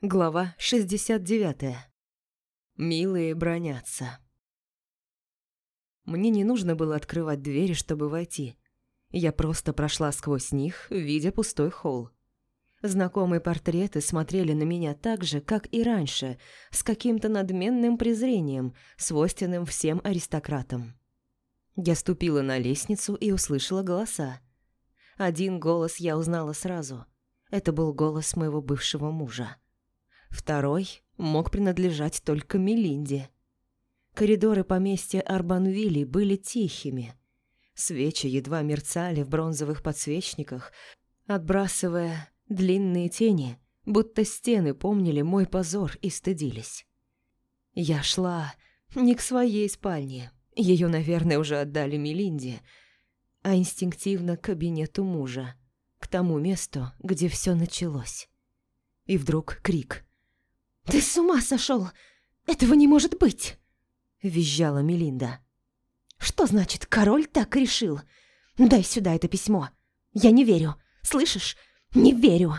Глава 69. Милые бронятся. Мне не нужно было открывать двери, чтобы войти. Я просто прошла сквозь них, видя пустой холл. Знакомые портреты смотрели на меня так же, как и раньше, с каким-то надменным презрением, свойственным всем аристократам. Я ступила на лестницу и услышала голоса. Один голос я узнала сразу. Это был голос моего бывшего мужа. Второй мог принадлежать только Мелинде. Коридоры поместья Арбанвилли были тихими. Свечи едва мерцали в бронзовых подсвечниках, отбрасывая длинные тени, будто стены помнили мой позор и стыдились. Я шла не к своей спальне, ее, наверное, уже отдали Мелинде, а инстинктивно к кабинету мужа, к тому месту, где все началось. И вдруг крик – «Ты с ума сошел! Этого не может быть!» – визжала Мелинда. «Что значит, король так решил? Дай сюда это письмо. Я не верю. Слышишь? Не верю!»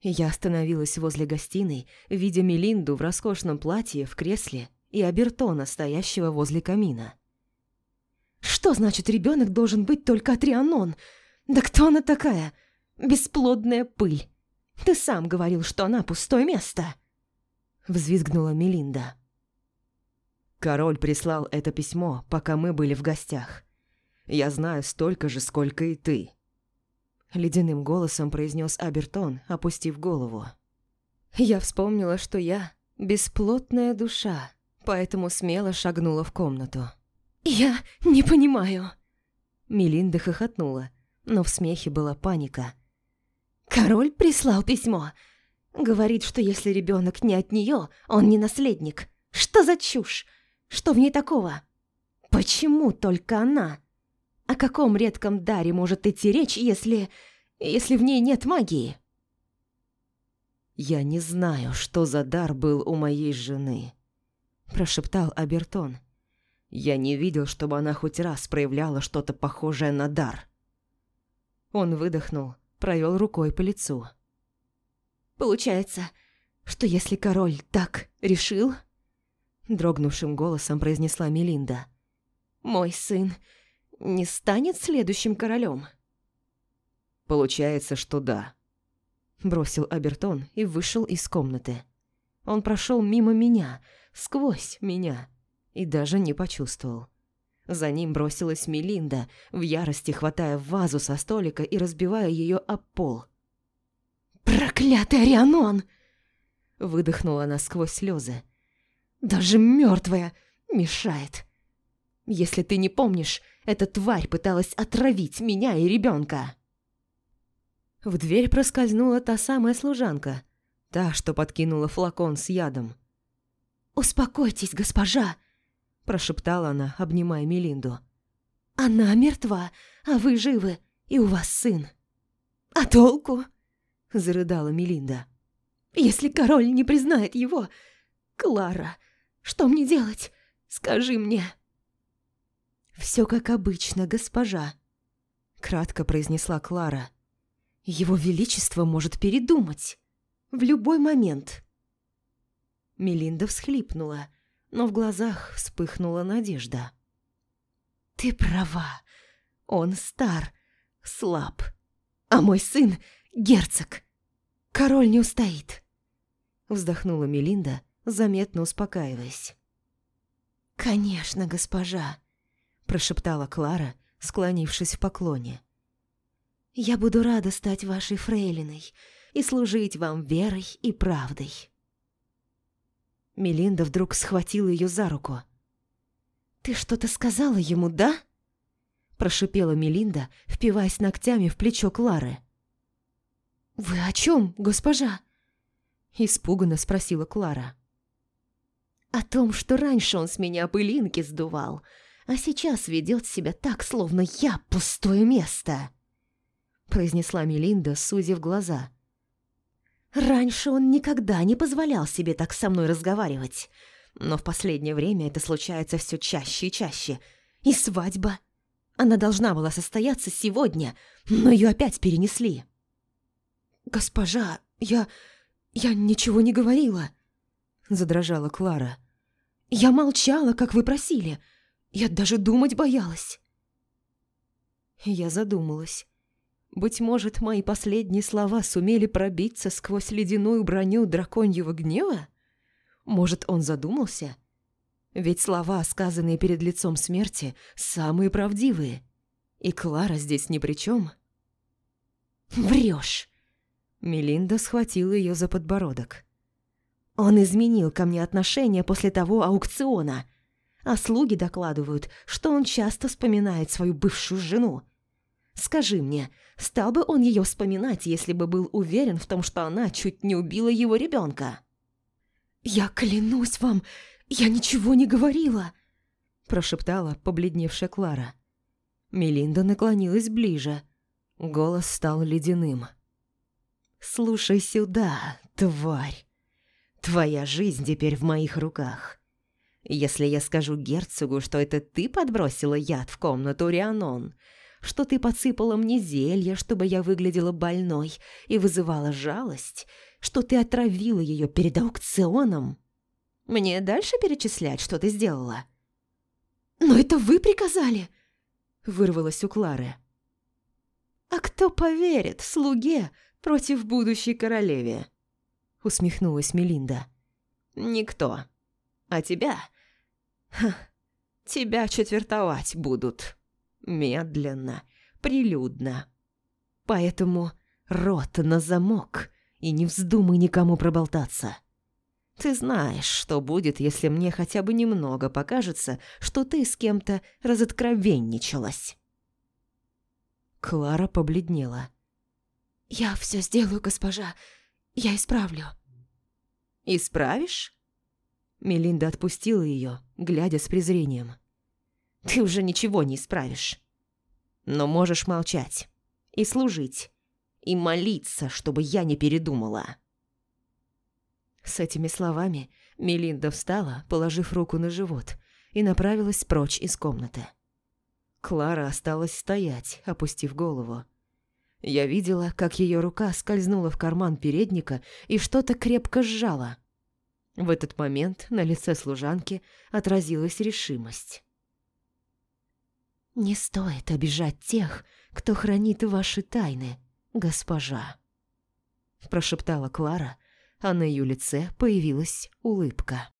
Я остановилась возле гостиной, видя Мелинду в роскошном платье в кресле и Абертона, стоящего возле камина. «Что значит, ребенок должен быть только Атрианон? Да кто она такая? Бесплодная пыль. Ты сам говорил, что она пустое место!» Взвизгнула Мелинда. Король прислал это письмо, пока мы были в гостях. Я знаю столько же, сколько и ты. Ледяным голосом произнес Абертон, опустив голову. Я вспомнила, что я бесплотная душа, поэтому смело шагнула в комнату. «Я не понимаю!» Мелинда хохотнула, но в смехе была паника – Король прислал письмо. Говорит, что если ребенок не от нее, он не наследник. Что за чушь? Что в ней такого? Почему только она? О каком редком даре может идти речь, если... если в ней нет магии? «Я не знаю, что за дар был у моей жены», – прошептал Абертон. «Я не видел, чтобы она хоть раз проявляла что-то похожее на дар». Он выдохнул, провел рукой по лицу. «Получается, что если король так решил...» Дрогнувшим голосом произнесла Мелинда. «Мой сын не станет следующим королем?» «Получается, что да», – бросил Абертон и вышел из комнаты. Он прошел мимо меня, сквозь меня, и даже не почувствовал. За ним бросилась Мелинда, в ярости хватая вазу со столика и разбивая ее об пол. «Проклятый Арианон!» Выдохнула она сквозь слезы. «Даже мертвая мешает. Если ты не помнишь, эта тварь пыталась отравить меня и ребенка. В дверь проскользнула та самая служанка, та, что подкинула флакон с ядом. «Успокойтесь, госпожа!» Прошептала она, обнимая Мелинду. «Она мертва, а вы живы, и у вас сын». «А толку?» – зарыдала Мелинда. «Если король не признает его... Клара, что мне делать? Скажи мне». «Все как обычно, госпожа», – кратко произнесла Клара. «Его Величество может передумать. В любой момент». Мелинда всхлипнула – но в глазах вспыхнула надежда. «Ты права. Он стар, слаб. А мой сын — герцог. Король не устоит». Вздохнула Мелинда, заметно успокаиваясь. «Конечно, госпожа», – прошептала Клара, склонившись в поклоне. «Я буду рада стать вашей фрейлиной и служить вам верой и правдой». Мелинда вдруг схватила ее за руку. «Ты что-то сказала ему, да?» Прошипела Мелинда, впиваясь ногтями в плечо Клары. «Вы о чем, госпожа?» Испуганно спросила Клара. «О том, что раньше он с меня пылинки сдувал, а сейчас ведет себя так, словно я пустое место», произнесла Мелинда, сузив глаза. Раньше он никогда не позволял себе так со мной разговаривать. Но в последнее время это случается все чаще и чаще. И свадьба. Она должна была состояться сегодня, но ее опять перенесли. «Госпожа, я... «Я ничего не говорила», – задрожала Клара. «Я молчала, как вы просили. Я даже думать боялась». Я задумалась. Быть может, мои последние слова сумели пробиться сквозь ледяную броню драконьего гнева? Может, он задумался? Ведь слова, сказанные перед лицом смерти, самые правдивые. И Клара здесь ни при чем. «Врешь!» Мелинда схватила ее за подбородок. «Он изменил ко мне отношение после того аукциона, а слуги докладывают, что он часто вспоминает свою бывшую жену. Скажи мне, стал бы он ее вспоминать, если бы был уверен в том, что она чуть не убила его ребенка?» «Я клянусь вам, я ничего не говорила!» прошептала побледневшая Клара. Мелинда наклонилась ближе. Голос стал ледяным. «Слушай сюда, тварь. Твоя жизнь теперь в моих руках. Если я скажу герцогу, что это ты подбросила яд в комнату Рианон, что ты подсыпала мне зелье, чтобы я выглядела больной и вызывала жалость, что ты отравила ее перед аукционом. Мне дальше перечислять, что ты сделала?» «Но это вы приказали!» – вырвалось у Клары. «А кто поверит слуге против будущей королеве?» – усмехнулась Мелинда. «Никто. А тебя? Ха, тебя четвертовать будут. Медленно, прилюдно. Поэтому рот на замок и не вздумай никому проболтаться. Ты знаешь, что будет, если мне хотя бы немного покажется, что ты с кем-то разоткровенничалась». Клара побледнела. «Я все сделаю, госпожа. Я исправлю». «Исправишь?» Мелинда отпустила ее, глядя с презрением. «Ты уже ничего не исправишь. Но можешь молчать и служить, и молиться, чтобы я не передумала». С этими словами Мелинда встала, положив руку на живот, и направилась прочь из комнаты. Клара осталась стоять, опустив голову. Я видела, как ее рука скользнула в карман передника и что-то крепко сжала. В этот момент на лице служанки отразилась решимость. «Не стоит обижать тех, кто хранит ваши тайны, госпожа», – прошептала Клара, а на ее лице появилась улыбка.